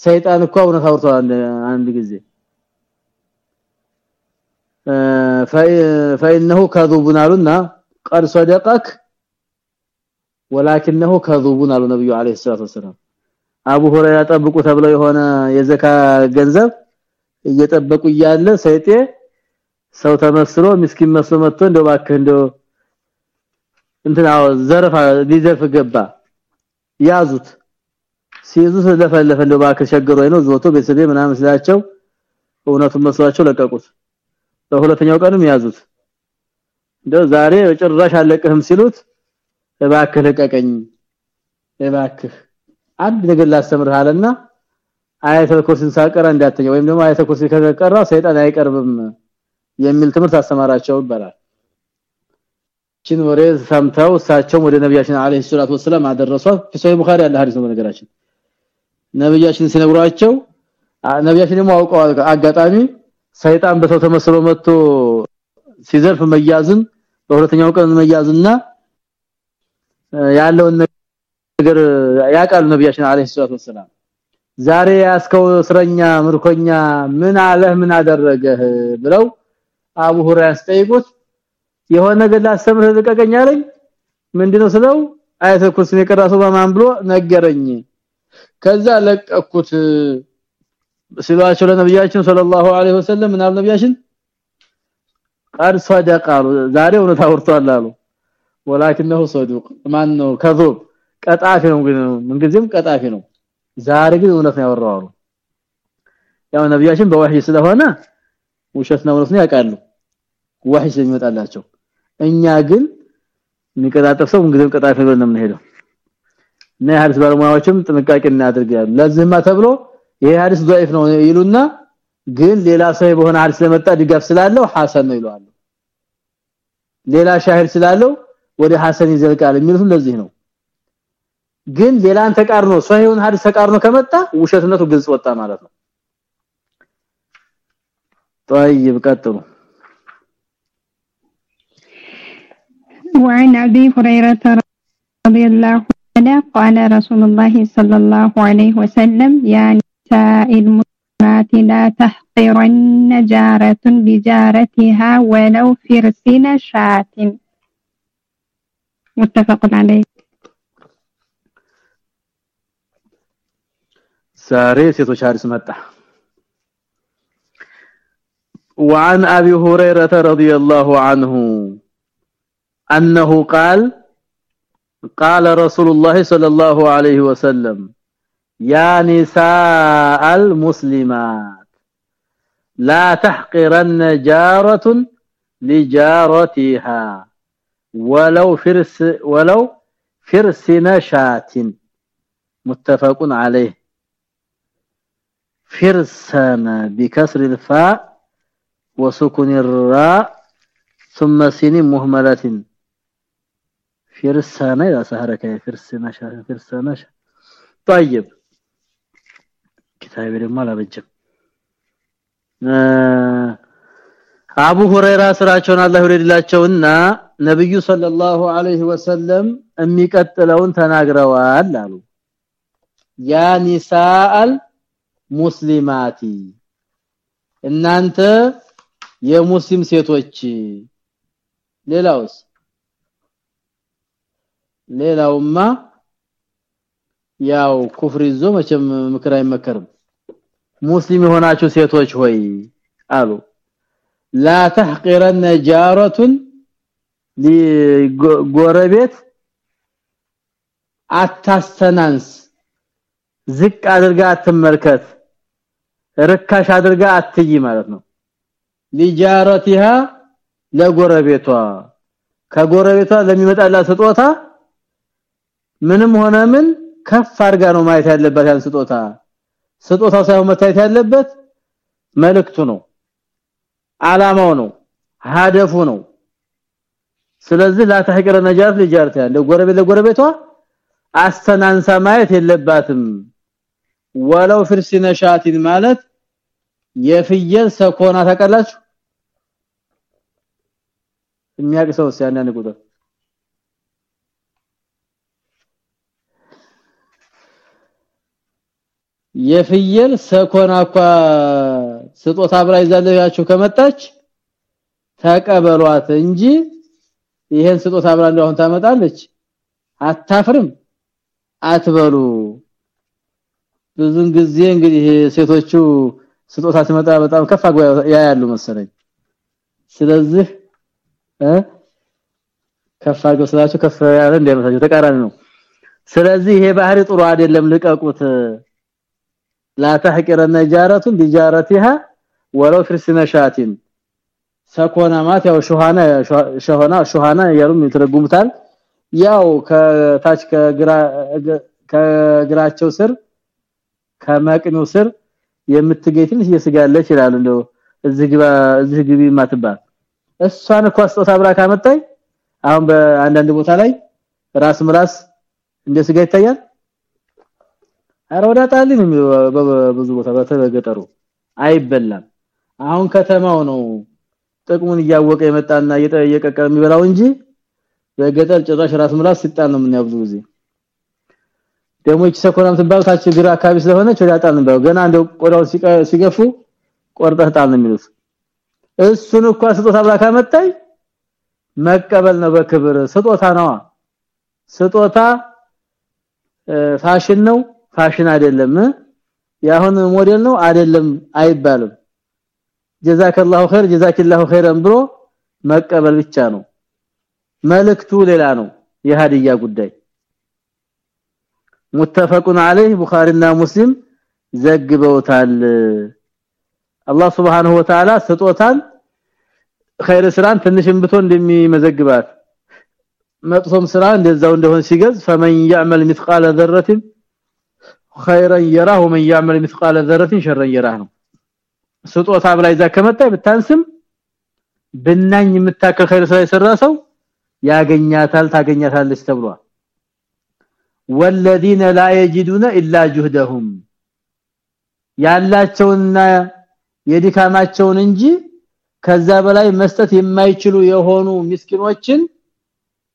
A: ሰይጣን እኮ እውነት አውርቷል አንድ ጊዜ فانه كذوب አሉና قد صدقك ولكنه كذوب አሉ ነብዩ አለይሂ ሰላቱ ወሰለም አቡ ሁረይራ ጠብቁ ተብለው የሆነ የዘካ ገንዘብ እየጠበቁ እያለ ሰይጤ ሰው ተመስሎ ምስኪን መስሎ መጥቶ እንደው ባክህ እንደው እንትና ዘረፋ ሊዘርፍ ገባ። ያዙት። ሲይዙት ለፈለፈ እንደው ባክህ ሸገሩ አይኖ ዞቶ ቤተሰቤ ምናምን ስላቸው እውነቱን መስሏቸው ለቀቁት። በሁለተኛው ቀንም ያዙት። እንደው ዛሬ ጭራሽ አለቅህም ሲሉት እባክህ ለቀቀኝ እባክህ አንድ ነገር ላስተምርህ አለና አያተል ኩርሲን ሳቀራ እንዳተኛ ወይም ደግሞ አያተል ኩርሲ ከቀራ ሰይጣን አይቀርብም የሚል ትምህርት አስተማራቸው ይባላል። ችን ወሬ ሰምተው እሳቸው ወደ ነብያችን አለይሂ ሰላቱ ወሰለም አደረሷት ፊሶይ ቡኻሪ ያለ ሐዲስ ነው ነገራችን ነብያችን ሲነግሯቸው ነብያችን ደግሞ አውቀው አጋጣሚ ሰይጣን በሰው ተመስሎ መጥቶ ሲዘርፍ መያዝን በሁለተኛው ቀን መያዝና ያለውን ነገር ያቃሉ ነብያችን አለይሂ ሰላቱ ወሰለም ዛሬ ያስከው እስረኛ ምርኮኛ ምን አለህ? ምን አደረገህ? ብለው አቡ ሁረይራ ስጠይቁት የሆነ ነገር ላስተምርህ ልቀቀኝ አለኝ። ምንድነው ስለው አያተል ኩርሲን የቀራሰው በማን ብሎ ነገረኝ። ከዛ ለቀኩት። ሲሏቸው ለነብያችን ሰለላሁ ዐለይሂ ወሰለም ምናል ነብያችን? قد صدق ዛሬ እውነት አውርቷል አሉ። ወላኪነሁ صدق ማን ነው ከذوب ቀጣፊ ነው ግን ምንጊዜም ቀጣፊ ነው። ዛሬ ግን እውነት ነው ያወራው ያው ነብያችን በወህይ ስለሆነ ውሸት ነው ነው ያውቃሉ ወህይ ስለሚመጣላቸው እኛ ግን የሚቀጣጠፍ ሰው ምንጊዜም ቀጣፊ ነው የምንሄደው እና የሐዲስ ባለሙያዎችም ጥንቃቄ እናድርጋለን ለዚህማ ተብሎ ይሄ ሐዲስ ضعيف ነው ይሉና ግን ሌላ ሰው በሆነ ሐዲስ ለመጣ ድጋፍ ስላለው ሐሰን ነው ይላሉ ሌላ ሻሂር ስላለው ወደ ሐሰን ይዘልቃል የሚሉት ለዚህ ነው ግን ሌላን ተቃርኖ ሶሂውን ሐዲስ ተቃርኖ ከመጣ ውሸትነቱ ግልጽ ወጣ ማለት ነው طيب كتروا
E: وعن أبي هريرة رضي الله عنه قال رسول الله صلى الله عليه وسلم يا نساء المسلمات لا تحقرن جارة بجارتها ولو فرسن شاة متفق عليه.
A: ساري سيتو شهر سمتح وعن أبي هريرة رضي الله عنه أنه قال قال رسول الله صلى الله عليه وسلم يا نساء المسلمات لا تحقرن جارة لجارتها ولو فرس ولو فرس نشات. متفق عليه. فرسان بكسر الفاء وسكون الراء ثم سين مهمله فرسان يا سهرك فرسنا فرسنا طيب كتابي ደግሞ አላበጀም አቡ ሁረይራ ስራቸውን አላህ ይወደድላቸውና ነብዩ ሰለላሁ ዐለይሂ ወሰለም የሚቀጥለውን ተናግረዋል አሉ ያ ኒሳአል ሙስሊማቲ እናንተ የሙስሊም ሴቶች ሌላውስ? ሌላውማ ያው ኩፍር ይዞ መቼም ምክር አይመከርም። ሙስሊም የሆናችሁ ሴቶች ሆይ አሉ። ላ ተህቂረነ ጃረቱን ጎረቤት አታስተናንስ። ዝቅ አድርጋ አትመልከት። ርካሽ አድርጋ አትይ ማለት ነው ሊጃረቲሃ ለጎረቤቷ። ከጎረቤቷ ለሚመጣላት ስጦታ ምንም ሆነ ምን ከፍ አድርጋ ነው ማየት ያለባት ያን ስጦታ። ስጦታው ሳይሆን መታየት ያለበት መልእክቱ ነው አላማው ነው ሀደፉ ነው። ስለዚህ ላተህቀረ ነጃት ልጃርታ ለጎረቤት ለጎረቤቷ አስተናንሳ ማየት የለባትም። ወለው ፍርሲ ነሻቲን ማለት የፍየል ሰኮና ታቀላችሁ የሚያቅሰው ሲያናን ቁጥር። የፍየል ሰኮናኳ ስጦታ አብራ ይዛለያችሁ ከመጣች ተቀበሏት እንጂ ይሄን ስጦታ አብራ እንደው አሁን ታመጣለች? አታፍርም? አትበሉ። ብዙን ጊዜ እንግዲህ ሴቶቹ ስጦታ ሲመጣ በጣም ከፍ ያያሉ መሰለኝ። ስለዚህ ከፍ አድርገው ስላቸው ከፍ ያለ እንደማሳቸው ተቃራኒ ነው። ስለዚህ ይሄ ባህሪ ጥሩ አይደለም ልቀቁት። ላ ተህቂረነ ጃረቱን ቢጃረቲها ወለው ፍርስነ ሻቲን ሰኮናማት ያው ሹሃና ሹሃና ሹሃና ያሉም ይተረጉሙታል። ያው ከታች ከግራ ከግራቸው ስር ከመቅኑ ስር የምትገኝ ትንሽ ይላል እንደው እዚህ ግባ እዚህ ግቢ ማትባል እሷን እኮ አስጦታ ብራ ካመጣይ አሁን በአንዳንድ ቦታ ላይ ራስ ምላስ እንደ ስጋ ይታያል። አረ ጣልኝ በብዙ ቦታ በተገጠሩ አይበላም። አሁን ከተማው ነው ጥቅሙን እያወቀ የመጣና እየጠየቀ የሚበላው እንጂ በገጠር ጭራሽ ራስ ምላስ ሲጣል ነው ምን ያብዙ ጊዜ። ደግሞ እቺ ሰኮናም ትባል ግራ አካባቢ ስለሆነች ወዳ ጣል ነው ገና እንደው ቆዳው ሲገፉ ቆርጠህ ጣል ነው የሚሉት እሱን እንኳን ስጦታ ብላ ካመጣች መቀበል ነው በክብር። ስጦታ ነው ስጦታ ፋሽን ነው። ፋሽን አይደለም። ያሁን ሞዴል ነው አይደለም አይባልም። جزاك الله خير جزاك الله خيرا ብሎ መቀበል ብቻ ነው። መልእክቱ ሌላ ነው። የሃዲያ ጉዳይ። متفق عليه ቡኻሪና ሙስሊም ዘግበውታል። አላህ Subhanahu Wa ስጦታን ኸይር ስራን ትንሽም ብቶ እንደሚመዘግባት መጥፎም ስራ እንደዛው እንደሆነ ሲገዝ فمن يعمل مثقال ذره خيرا يراه ومن يعمل مثقال ذره شرا يراه ነው ስጦታ ብላ ይዛ ከመጣ ብታንስም ብናኝ የምታከል ኸይር ስራ የሰራ ሰው ያገኛታል ታገኛታለች ተብሏል والذين لا يجدون الا جهدهم ያላቸውና የድካማቸውን እንጂ ከዛ በላይ መስጠት የማይችሉ የሆኑ ምስኪኖችን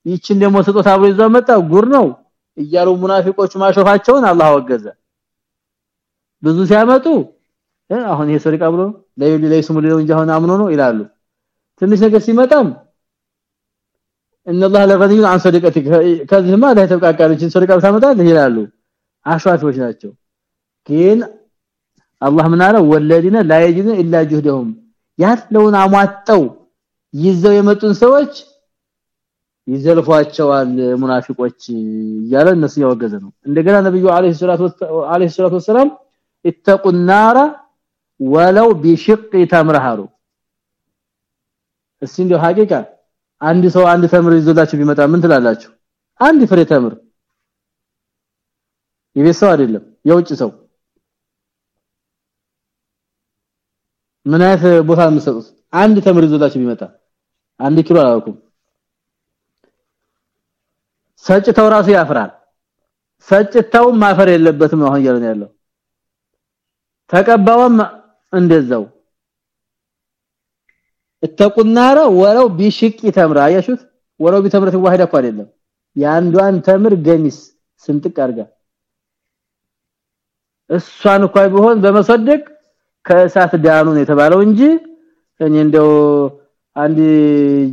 A: ይችን ደግሞ ስጦታ ብሎ ይዘው መጣ ጉር ነው እያሉ ሙናፊቆቹ ማሾፋቸውን አላህ ወገዘ ብዙ ሲያመጡ አሁን ይሄ ሰሪቃ ብሎ ለይሉ ለይስሙ ሊለው እንጂ አሁን አምኖ ነው ይላሉ ትንሽ ነገር ሲመጣም ان الله لغني عن صدقتك ከዚህማ ላይ ተብቃቃለችን ሰሪቃ ታመጣል ይላሉ አሽዋፊዎች ናቸው ግን አላህ ምን አለ ወለዲነ ላ يجدون الا جهدهم ያለውን አሟጠው ይዘው የመጡን ሰዎች ይዘልፏቸዋል ሙናፊቆች እያለ እነሱ ያወገዘ ነው እንደገና ነብዩ አለይሂ ሰላቱ አለይሂ ሰላቱ ወሰለም اتقوا النار ወለው ቢሽቅ ተምረሃሩ እስቲ እንደው ሀቂቃ አንድ ሰው አንድ ተምር ይዞላችሁ ቢመጣ ምን ትላላችሁ አንድ ፍሬ ተምር የቤት ሰው አይደለም የውጭ ሰው ምን አይነት ቦታ የምትሰጡት? አንድ ተምር ይዞላችሁ ቢመጣ አንድ ኪሎ አላውኩም ሰጭተው ራሱ ያፍራል። ሰጭተው ማፈር የለበትም አሁን እያለን ያለው። ተቀባውም እንደዛው። እተቁናረ ወለው ቢሽቂ ተምራ አያሹት ወለው ቢተምረት ዋሂዳ እኮ አይደለም። የአንዷን ተምር ገሚስ ስንጥቅ አርጋ እሷን እንኳን ቢሆን በመሰደቅ ከእሳት ዳኑ ነው የተባለው እንጂ እኔ እንደው አንድ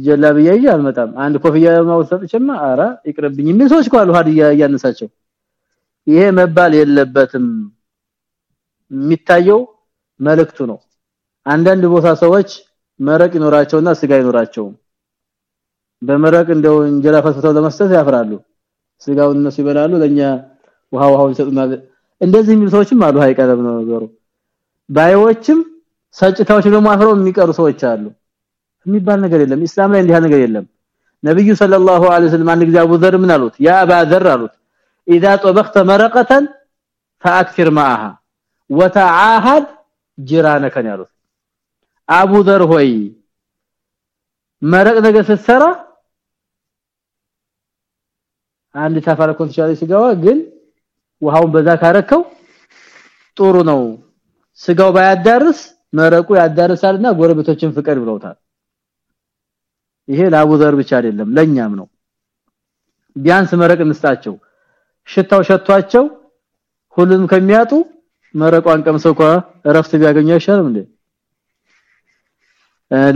A: ጀላብያ ይዤ አልመጣም። አንድ ኮፍያ ማውሰጥችማ አራ ይቅርብኝ ምን ሰዎች ቋሉ ሀዲያ እያነሳቸው። ይሄ መባል የለበትም የሚታየው መልእክቱ ነው። አንዳንድ ቦታ ሰዎች መረቅ ይኖራቸውና ስጋ ይኖራቸው በመረቅ እንደው እንጀራ ፈትፈተው ለመስጠት ያፍራሉ። ስጋውን እነሱ ይበላሉ ለኛ ውሃ ውሃው ይሰጡናል። እንደዚህ የሚሉ ሰዎችም አሉ። አይቀርም ነው ነገሩ ባዮችም ሰጭታዎች ደግሞ አፍረው የሚቀሩ ሰዎች አሉ የሚባል ነገር የለም እስላም ላይ እንዲህ ነገር የለም ነብዩ ሰለላሁ ዐለይሂ ወሰለም አንድ ጊዜ አቡ ዘር ምን አሉት ያ አባ ዘር አሉት اذا طبخت مرقه فاكثر معها وتعاهد جيرانك ያሉት አቡ ዘር ሆይ መረቅ ነገር ስትሰራ አንድ ታፋረኮን ትችላለች ሲጋዋ ግን ውሃውን በዛ ካረከው ጥሩ ነው ስጋው ባያዳርስ መረቁ ያዳርሳልና ጎረቤቶችን ፍቅር ብለውታል። ይሄ ለአቡ ዘር ብቻ አይደለም ለኛም ነው። ቢያንስ መረቅ እንስጣቸው። ሽታው ሸቷቸው ሁሉንም ከሚያጡ መረቋን ቀምሰው እረፍት ቢያገኙ አይሻልም እንዴ?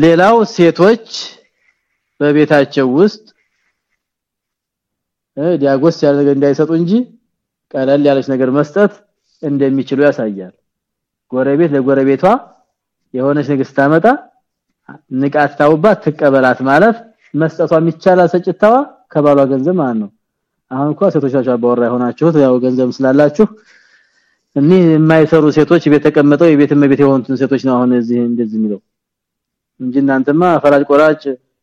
A: ሌላው ሴቶች በቤታቸው ውስጥ ዲያጎስ ያለ ነገር እንዳይሰጡ እንጂ ቀለል ያለች ነገር መስጠት እንደሚችሉ ያሳያል ጎረቤት ለጎረቤቷ የሆነች ነገር ስታመጣ ንቃት ታውባት ትቀበላት ማለት መስጠቷ የሚቻል ሰጭታዋ ከባሏ ገንዘብ ማለት ነው። አሁን እንኳን ሴቶቻችሁ አባወራ የሆናችሁት ያው ገንዘብ ስላላችሁ እኔ የማይሰሩ ሴቶች ቤት ተቀመጠው የቤት እመቤት የሆኑትን ሴቶች ነው አሁን እዚህ እንደዚህ የሚለው። እንጂ እናንተማ ፈራጅ ቆራጭ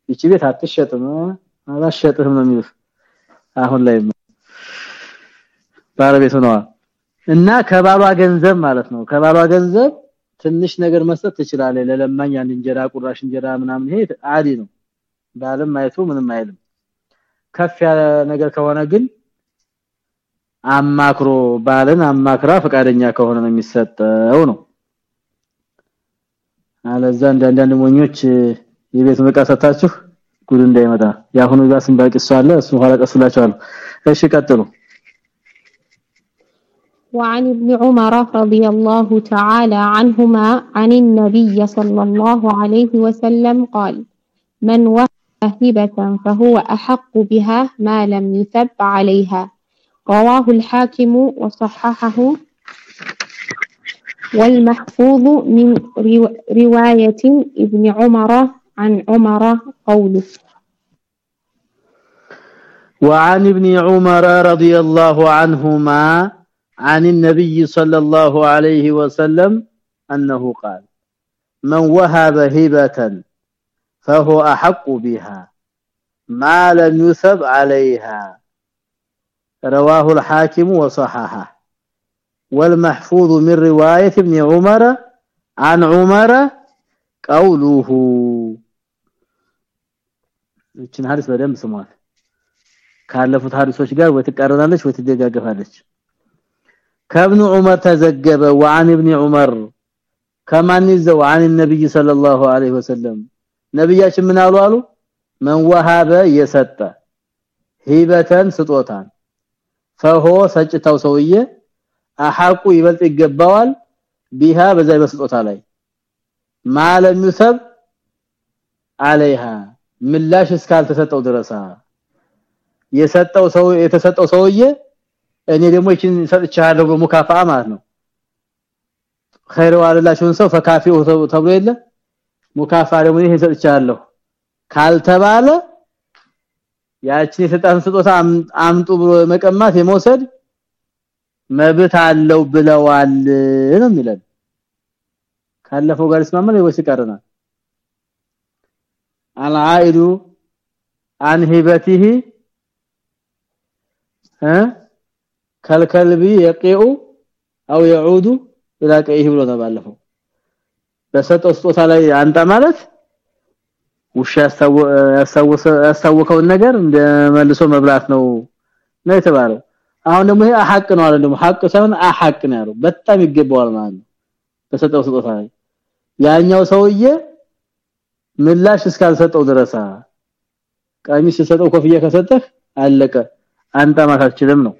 A: ይቺ ቤት አትሸጥም አላሸጥህም ነው የሚሉት። አሁን ላይ ባለቤት ሆነዋ እና ከባሏ ገንዘብ ማለት ነው። ከባሏ ገንዘብ ትንሽ ነገር መስጠት ትችላለህ። ለለማኝ አንድ እንጀራ ቁራሽ እንጀራ ምናምን ይሄ አዲ ነው። ባለም ማየቱ ምንም አይልም። ከፍ ያለ ነገር ከሆነ ግን አማክሮ ባልን አማክራ ፈቃደኛ ከሆነ ነው የሚሰጠው ነው። አለዛ አንዳንድ ሞኞች የቤት መቃ ሰጣችሁ ጉድ እንዳይመጣ። ያሁኑ ጋስን ባቂ አለ እሱ ኋላ ቀስላችኋለሁ እሺ ቀጥሉ
D: وعن ابن عمر رضي الله تعالى عنهما عن النبي صلى الله عليه وسلم قال من وهب هبة فهو أحق بها ما لم يثب عليها. رواه الحاكم وصححه والمحفوظ من رواية ابن عمر عن عمر قوله.
A: وعن ابن عمر رضي الله عنهما عن النبي صلى الله عليه وسلم أنه قال من وهب هبة فهو أحق بها ما لم يثب عليها رواه الحاكم وصححه والمحفوظ من رواية ابن عمر عن عمر قوله እችን ሐዲስ በደንብ ስሟት ካለፉት ሐዲሶች ጋር ወትቀርናለች ወትደጋገፋለች ከብኑ ዑመር ተዘገበ وعن ابن عمر ከማን ይዘው عن النبي صلى الله عليه وسلم ነብያችን ምን አሉ አሉ من وهب የሰጠ ሂበተን ስጦታን ፈሆ ሰጭታው ሰውዬ አሐቁ ይበልጥ ይገባዋል ቢሃ በዛ በስጦታ ላይ ማለም ይሰብ عليها ምላሽ እስካልተሰጠው ድረሳ የሰጠው ሰው የተሰጠው ሰውዬ እኔ ደግሞ እቺን ሰጥቻለሁ በሙካፋ ማለት ነው ኸይሩ አለላችሁን ሰው ፈካፊው ተብሎ የለ ሙካፋ ደግሞ ይሄ ሰጥቻለሁ ካልተባለ ያቺን የሰጣን ስጦታ አምጡ ብሎ መቀማት የመውሰድ መብት አለው ብለዋል ነው የሚለን ካለፈው ጋር ይስማማል ወይስ ይቀርናል አልዓኢዱ عن هبته ها كالكلب يقيء او يعود الى قيه ብሎ ተባለፈው በሰጠው ስጦታ ላይ አንተ ማለት ውሻ ያስታወሰውን ነገር እንደ መልሶ መብላት ነው ነው የተባለው አሁን ደግሞ ይሄ አሐቅ ነው አለ ደግሞ ሐቅ ሳይሆን አሐቅ ነው ያለው በጣም ይገባዋል ማለት ነው በሰጠው ስጦታ ላይ ያኛው ሰውዬ ምላሽ እስካልሰጠው ድረስ ቀሚስ ሲሰጠው ኮፍያ ከሰጠህ አለቀ አንተ ማታችልም ነው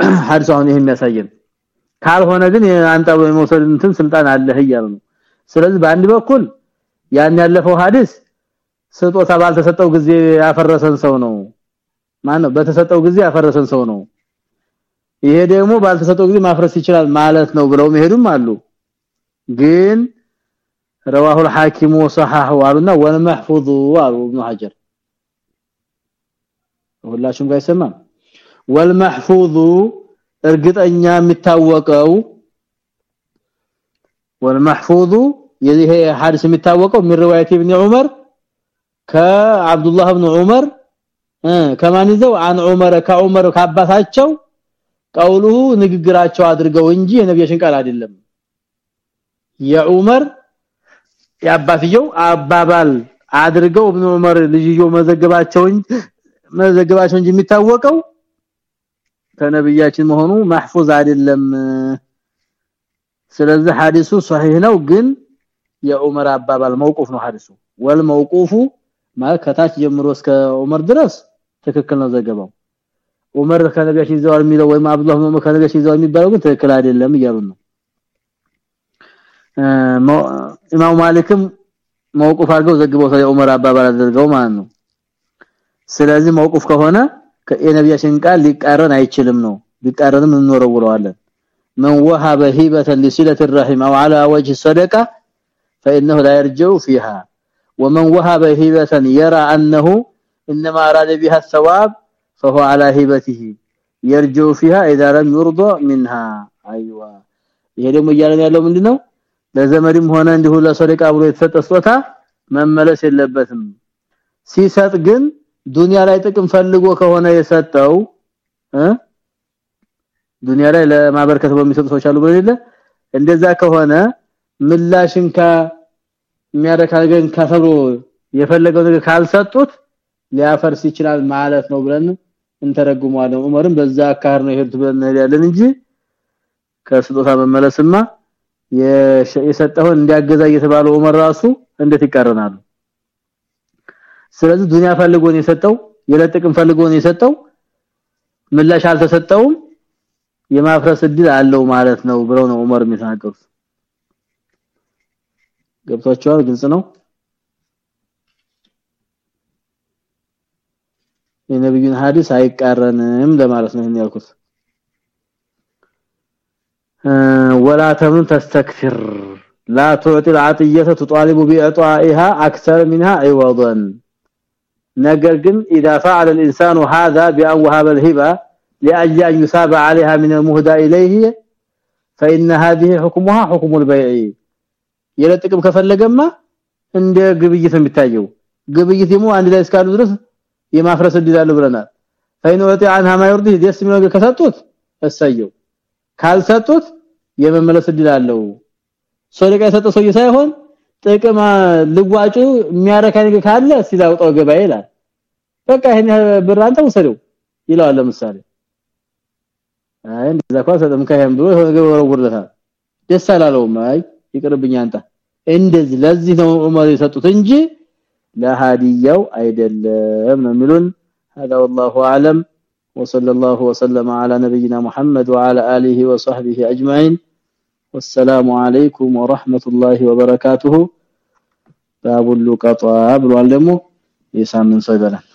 A: ሐዲስ አሁን ይሄን የሚያሳየን ካልሆነ ግን አንተ በመውሰድ እንትን ስልጣን አለህ እያሉ ነው ስለዚህ በአንድ በኩል ያን ያለፈው ሐዲስ ስጦታ ባልተሰጠው ጊዜ ያፈረሰን ሰው ነው ማን ነው በተሰጠው ጊዜ ያፈረሰን ሰው ነው ይሄ ደግሞ ባልተሰጠው ጊዜ ማፍረስ ይችላል ማለት ነው ብለው መሄዱም አሉ ግን رواه الحاكم وصححه قالنا والمحفوظ قالوا ابن حجر ሁላችሁም ጋር ይሰማል ወልመህፉዙ እርግጠኛ የሚታወቀው ወልመህፉዙ ይሄ ሐዲስ የሚታወቀው من روايه ابن عمر ከአብዱ الله بن عمر ከማን ይዘው? አን ዑመር ከዑመር ካባታቸው ቀውሉ ንግግራቸው አድርገው እንጂ የነብያችን ቃል አይደለም። የዑመር ያባትየው አባባል አድርገው ኢብኑ ዑመር ልጅዮ መዘገባቸው እንጂ መዘገባቸው እንጂ የሚታወቀው ከነብያችን መሆኑ ማህፉዝ አይደለም። ስለዚህ ሐዲሱ ሷሂህ ነው ግን የዑመር አባባል መውቁፍ ነው ሐዲሱ። ወል መውቁፉ ማለት ከታች ጀምሮ እስከ ዑመር ድረስ ትክክል ነው ዘገባው። ዑመር ከነብያችን ይዘዋል የሚለው ወይም አብዱላህ ነው ከነብያችን ይዘዋል የሚባለው ግን ትክክል አይደለም እያሉ ነው። ኢማሙ ማሊክም መውቁፍ አድርገው ዘግበው የዑመር አባባል አድርገው ማለት ነው። ስለዚህ መውቁፍ ከሆነ የነብያችን ቃል ሊቃረን አይችልም ነው ሊቃረንም እንወረውረዋለን من وهب هبه لصله الرحم او على وجه الصدقه فانه لا يرجو فيها ومن وهب هبه يرى انه انما اراد بها الثواب فهو على هبته يرجو فيها اذا لم يرضى منها ايوه ይሄ ደግሞ እያለን ያለው ምንድነው ለዘመድም ሆነ እንዲሁ ለሰደቃ ብሎ የተሰጠ ስጦታ መመለስ የለበትም ሲሰጥ ግን ዱንያ ላይ ጥቅም ፈልጎ ከሆነ የሰጠው ዱንያ ላይ ለማበርከት በሚሰጡ ሰዎች አሉ ብለለ እንደዛ ከሆነ ምላሽን ካ የሚያረካ ነገር ካሰብሮ የፈለገው ነገር ካልሰጡት ሊያፈርስ ይችላል ማለት ነው ብለን እንተረጉመዋለን። ዑመርም በዛ አካር ነው ይሄድ ብለን ያለን እንጂ ከስጦታ መመለስማ የሰጠውን እንዲያገዛ እየተባለው ዑመር ራሱ እንዴት ይቀርናሉ ስለዚህ ዱንያ ፈልጎ ነው የሰጠው የለጥቅም ፈልጎ ነው የሰጠው ምላሽ አልተሰጠውም የማፍረስ እድል አለው ማለት ነው ብለው ነው ዑመር የሚናገሩት ገብቷቸዋል ግልጽ ነው የነብዩን ሐዲስ አይቃረንም ለማለት ነው ያልኩት ولا تمن تستكثر لا تعطي العطيه تطالب باعطائها اكثر منها عوضا ነገር ግን اذا فعل الانسان هذا بان وهب الهبه لاجل ان يثاب عليها من المهدى اليه فان هذه حكمها حكم البيع የለጥቅም ከፈለገማ እንደ ግብይት የሚታየው ግብይት ደግሞ አንድ ላይ እስካሉ ድረስ የማፍረስ እድል ብለናል ፈይን ወጥ عنها ما يرضي ደስ የሚለው ከሰጡት እሰየው ካልሰጡት የመመለስ እድል አለው ሶደቃ የሰጠ ሰውዬ ሳይሆን ጥቅም ልዋጩ የሚያረካ ነገር ካለ ሲላውጣው ገባ ይላል በቃ ይሄን ብር አንተ ወሰደው ይላል ለምሳሌ አይ እንደዛ ኳስ ሰጠም ካይም ብሎ ነገር ወረውርለታል ደስ አላለውም አይ ይቅርብኛ አንተ እንደዚህ ለዚህ ነው ዑመር የሰጡት እንጂ ለሃዲያው አይደለም ነው የሚሉን هذا والله اعلم وصلى الله وسلم على نبينا محمد وعلى اله وصحبه اجمعين والسلام عليكم ورحمه الله وبركاته باب اللقطه ብሏል ደግሞ የሳምንት ሰው ይበላል